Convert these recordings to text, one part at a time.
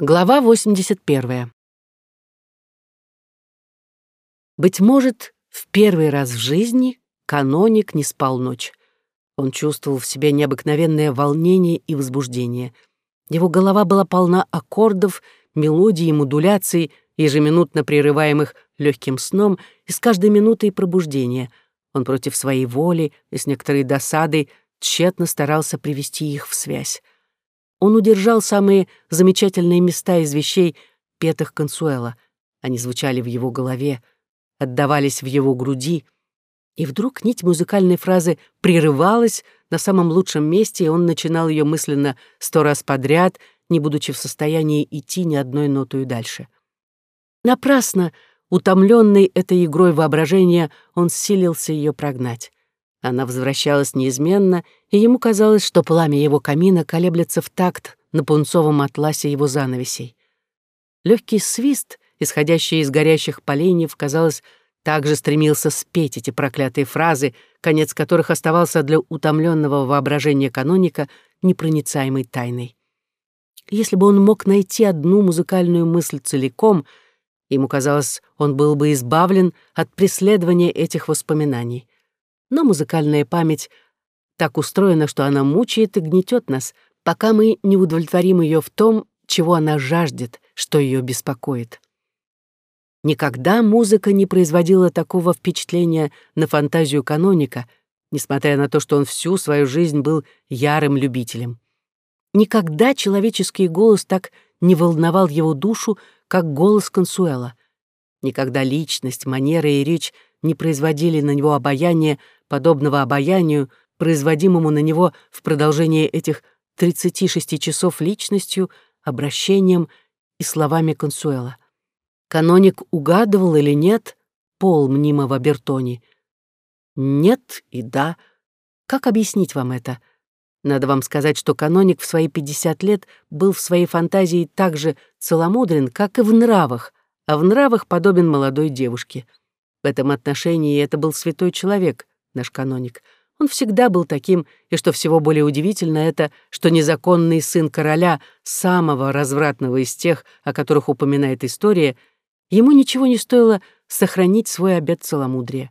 Глава 81. Быть может, в первый раз в жизни каноник не спал ночь. Он чувствовал в себе необыкновенное волнение и возбуждение. Его голова была полна аккордов, мелодий и модуляций, ежеминутно прерываемых легким сном и с каждой минутой пробуждения. Он против своей воли и с некоторой досадой тщетно старался привести их в связь. Он удержал самые замечательные места из вещей, петых Консуэла. Они звучали в его голове, отдавались в его груди, и вдруг нить музыкальной фразы прерывалась на самом лучшем месте, и он начинал ее мысленно сто раз подряд, не будучи в состоянии идти ни одной нотою дальше. Напрасно, утомленный этой игрой воображения, он силился ее прогнать. Она возвращалась неизменно, и ему казалось, что пламя его камина колеблется в такт на пунцовом атласе его занавесей. Легкий свист, исходящий из горящих поленьев, казалось, также стремился спеть эти проклятые фразы, конец которых оставался для утомленного воображения каноника непроницаемой тайной. Если бы он мог найти одну музыкальную мысль целиком, ему казалось, он был бы избавлен от преследования этих воспоминаний. Но музыкальная память так устроена, что она мучает и гнетет нас, пока мы не удовлетворим ее в том, чего она жаждет, что ее беспокоит. Никогда музыка не производила такого впечатления на фантазию каноника, несмотря на то, что он всю свою жизнь был ярым любителем. Никогда человеческий голос так не волновал его душу, как голос Консуэла. Никогда личность, манера и речь не производили на него обаяния, подобного обаянию, производимому на него в продолжении этих 36 часов личностью, обращением и словами Консуэла. Каноник угадывал или нет пол мнимого Бертони? Нет и да. Как объяснить вам это? Надо вам сказать, что каноник в свои 50 лет был в своей фантазии так же целомудрен, как и в нравах, а в нравах подобен молодой девушке. В этом отношении это был святой человек, наш каноник. Он всегда был таким, и что всего более удивительно это, что незаконный сын короля, самого развратного из тех, о которых упоминает история, ему ничего не стоило сохранить свой обет целомудрия.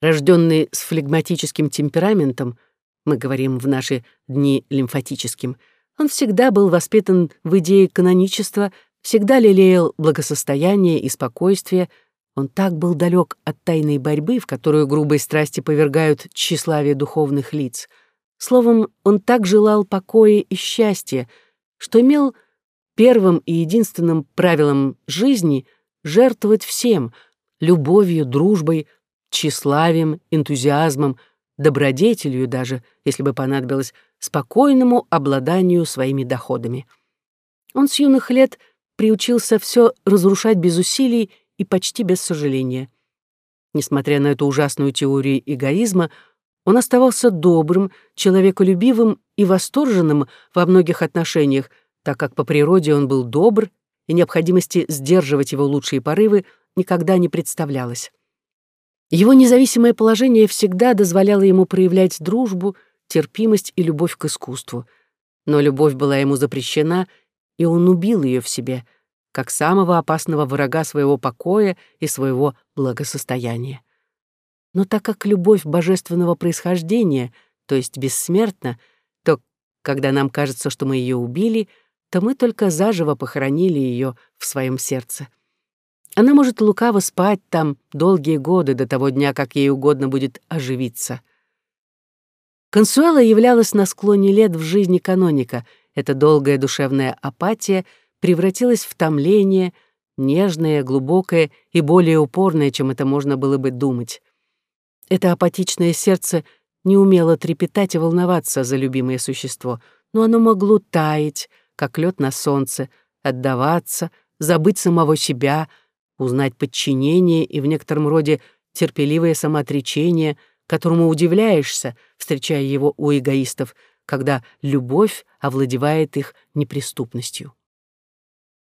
Рожденный с флегматическим темпераментом, мы говорим в наши дни лимфатическим, он всегда был воспитан в идее каноничества, всегда лелеял благосостояние и спокойствие, он так был далек от тайной борьбы, в которую грубые страсти повергают тщеславие духовных лиц. Словом, он так желал покоя и счастья, что имел первым и единственным правилом жизни жертвовать всем — любовью, дружбой, тщеславием, энтузиазмом, добродетелью даже, если бы понадобилось, спокойному обладанию своими доходами. Он с юных лет приучился все разрушать без усилий и почти без сожаления. Несмотря на эту ужасную теорию эгоизма, он оставался добрым, человеколюбивым и восторженным во многих отношениях, так как по природе он был добр, и необходимости сдерживать его лучшие порывы никогда не представлялось. Его независимое положение всегда дозволяло ему проявлять дружбу, терпимость и любовь к искусству. Но любовь была ему запрещена, и он убил ее в себе — как самого опасного врага своего покоя и своего благосостояния. Но так как любовь божественного происхождения, то есть бессмертна, то, когда нам кажется, что мы ее убили, то мы только заживо похоронили ее в своем сердце. Она может лукаво спать там долгие годы до того дня, как ей угодно будет оживиться. Консуэла являлась на склоне лет в жизни каноника. Это долгая душевная апатия — превратилось в томление, нежное, глубокое и более упорное, чем это можно было бы думать. Это апатичное сердце не умело трепетать и волноваться за любимое существо, но оно могло таять, как лед на солнце, отдаваться, забыть самого себя, узнать подчинение и в некотором роде терпеливое самоотречение, которому удивляешься, встречая его у эгоистов, когда любовь овладевает их неприступностью.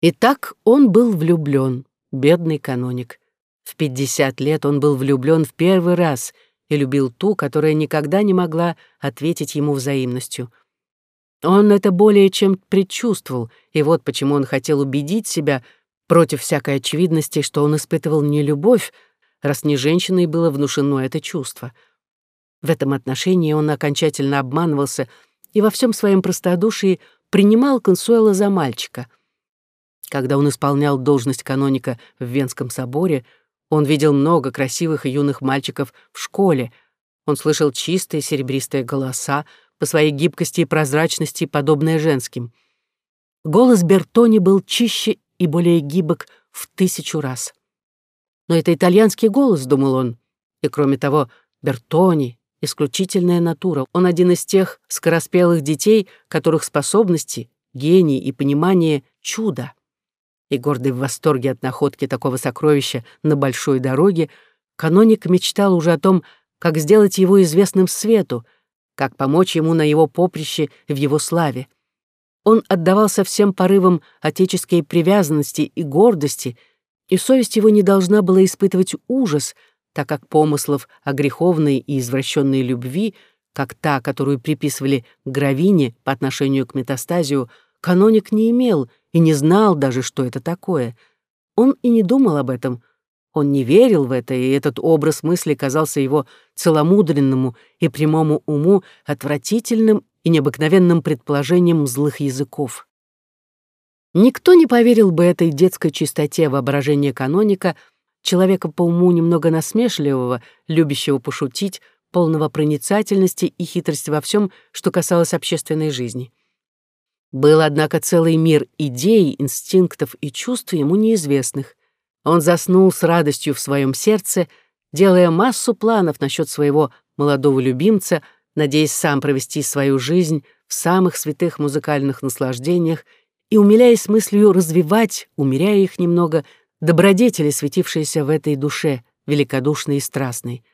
Итак, он был влюблен, бедный каноник. В пятьдесят лет он был влюблен в первый раз и любил ту, которая никогда не могла ответить ему взаимностью. Он это более чем предчувствовал, и вот почему он хотел убедить себя против всякой очевидности, что он испытывал не любовь, раз не женщиной было внушено это чувство. В этом отношении он окончательно обманывался и во всем своем простодушии принимал Консуэла за мальчика. Когда он исполнял должность каноника в Венском соборе, он видел много красивых и юных мальчиков в школе. Он слышал чистые серебристые голоса, по своей гибкости и прозрачности, подобные женским. Голос Бертони был чище и более гибок в тысячу раз. Но это итальянский голос, думал он. И кроме того, Бертони — исключительная натура. Он один из тех скороспелых детей, которых способности, гений и понимание — чудо. И гордый в восторге от находки такого сокровища на большой дороге, каноник мечтал уже о том, как сделать его известным свету, как помочь ему на его поприще в его славе. Он отдавался всем порывам отеческой привязанности и гордости — и совесть его не должна была испытывать ужас, так как помыслов о греховной и извращенной любви, как та, которую приписывали Гравине по отношению к метастазию, каноник не имел и не знал даже, что это такое. Он и не думал об этом. Он не верил в это, и этот образ мысли казался его целомудренному и прямому уму отвратительным и необыкновенным предположением злых языков. Никто не поверил бы этой детской чистоте воображения каноника, человека по уму немного насмешливого, любящего пошутить, полного проницательности и хитрости во всем, что касалось общественной жизни. Был, однако, целый мир идей, инстинктов и чувств ему неизвестных. Он заснул с радостью в своем сердце, делая массу планов насчет своего молодого любимца, надеясь сам провести свою жизнь в самых святых музыкальных наслаждениях и умиляясь мыслью развивать, умеряя их немного, добродетели, светившиеся в этой душе, великодушной и страстной.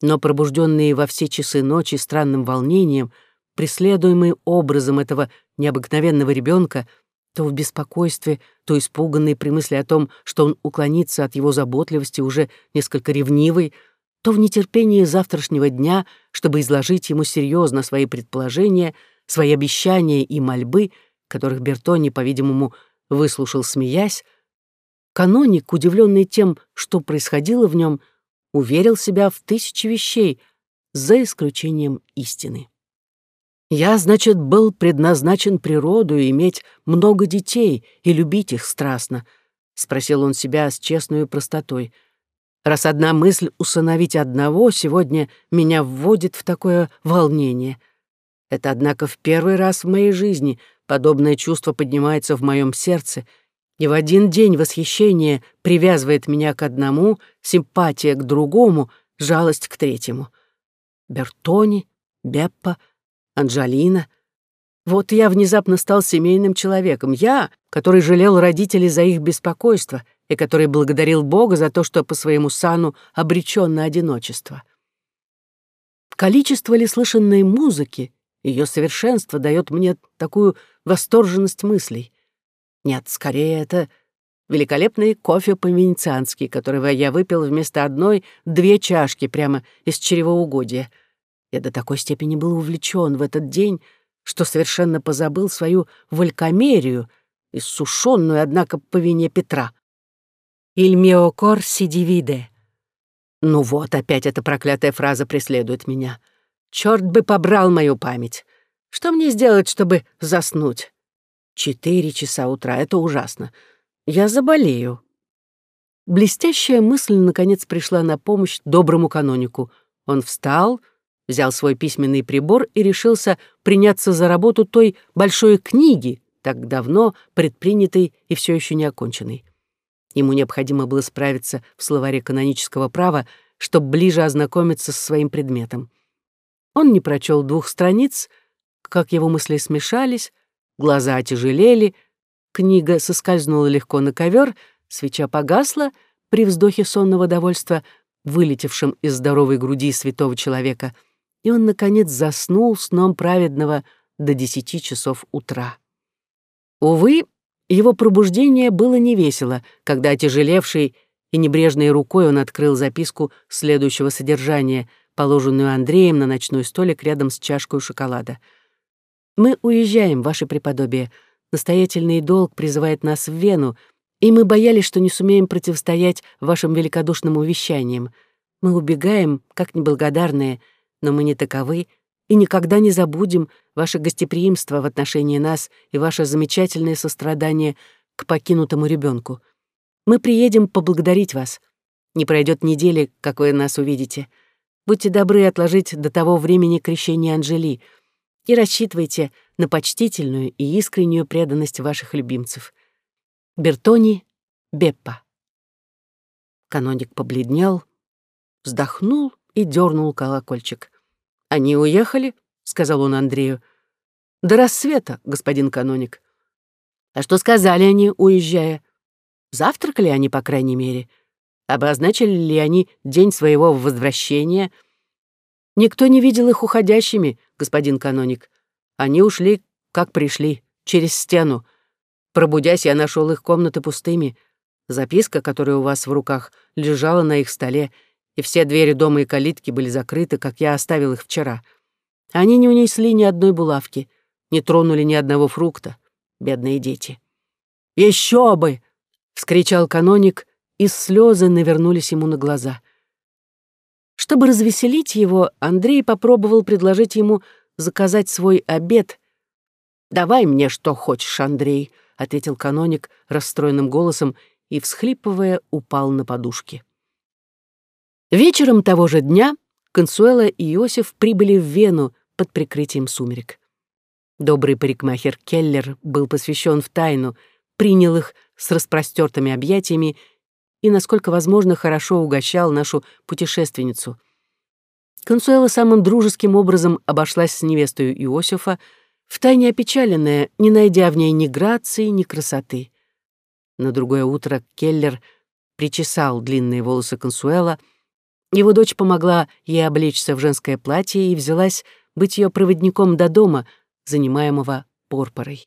Но пробужденные во все часы ночи странным волнением, преследуемые образом этого необыкновенного ребенка, то в беспокойстве, то испуганный при мысли о том, что он уклонится от его заботливости уже несколько ревнивый, то в нетерпении завтрашнего дня, чтобы изложить ему серьезно свои предположения, свои обещания и мольбы — которых Бертони, по-видимому, выслушал, смеясь, каноник, удивленный тем, что происходило в нем, уверил себя в тысячи вещей, за исключением истины. Я, значит, был предназначен природу иметь много детей и любить их страстно, спросил он себя с честной простотой. Раз одна мысль усыновить одного сегодня меня вводит в такое волнение. Это, однако, в первый раз в моей жизни Подобное чувство поднимается в моем сердце, и в один день восхищение привязывает меня к одному, симпатия к другому, жалость к третьему. Бертони, Беппа, Анджалина. Вот я внезапно стал семейным человеком. Я, который жалел родителей за их беспокойство и который благодарил Бога за то, что по своему сану обречен на одиночество. Количество ли слышанной музыки, ее совершенство дает мне такую восторженность мыслей. Нет, скорее это великолепный кофе по-венециански, которого я выпил вместо одной две чашки прямо из чревоугодия. Я до такой степени был увлечен в этот день, что совершенно позабыл свою валькомерию, иссушенную, однако, по вине Петра. «Il mio cor si divide». Ну вот, опять эта проклятая фраза преследует меня. Черт бы побрал мою память. Что мне сделать, чтобы заснуть? Четыре часа утра — это ужасно. Я заболею. Блестящая мысль, наконец, пришла на помощь доброму канонику. Он встал, взял свой письменный прибор и решился приняться за работу той большой книги, так давно предпринятой и все еще не оконченной. Ему необходимо было справиться в словаре канонического права, чтобы ближе ознакомиться со своим предметом. Он не прочел двух страниц — как его мысли смешались, глаза отяжелели, книга соскользнула легко на ковер, свеча погасла при вздохе сонного довольства, вылетевшем из здоровой груди святого человека, и он, наконец, заснул сном праведного до десяти часов утра. Увы, его пробуждение было невесело, когда отяжелевший и небрежной рукой он открыл записку следующего содержания, положенную Андреем на ночной столик рядом с чашкой шоколада — Мы уезжаем, ваше преподобие. Настоятельный долг призывает нас в Вену, и мы боялись, что не сумеем противостоять вашим великодушным увещаниям. Мы убегаем, как неблагодарные, но мы не таковы, и никогда не забудем ваше гостеприимство в отношении нас и ваше замечательное сострадание к покинутому ребенку. Мы приедем поблагодарить вас. Не пройдет недели, как вы нас увидите. Будьте добры отложить до того времени крещение Анжели и рассчитывайте на почтительную и искреннюю преданность ваших любимцев. Бертони Беппа. Каноник побледнел, вздохнул и дернул колокольчик. «Они уехали?» — сказал он Андрею. «До рассвета, господин каноник». «А что сказали они, уезжая?» «Завтракали они, по крайней мере?» Обозначили ли они день своего возвращения? Никто не видел их уходящими, господин каноник. Они ушли, как пришли, через стену. Пробудясь, я нашел их комнаты пустыми. Записка, которая у вас в руках, лежала на их столе, и все двери дома и калитки были закрыты, как я оставил их вчера. Они не унесли ни одной булавки, не тронули ни одного фрукта. Бедные дети. «Еще бы!» — вскричал каноник и слезы навернулись ему на глаза. Чтобы развеселить его, Андрей попробовал предложить ему заказать свой обед. «Давай мне что хочешь, Андрей», — ответил каноник расстроенным голосом и, всхлипывая, упал на подушки. Вечером того же дня Консуэла и Иосиф прибыли в Вену под прикрытием сумерек. Добрый парикмахер Келлер был посвящен в тайну, принял их с распростертыми объятиями и, насколько возможно, хорошо угощал нашу путешественницу. Консуэла самым дружеским образом обошлась с невестой Иосифа, втайне опечаленная, не найдя в ней ни грации, ни красоты. На другое утро Келлер причесал длинные волосы Консуэла, его дочь помогла ей облечься в женское платье и взялась быть ее проводником до дома, занимаемого порпорой.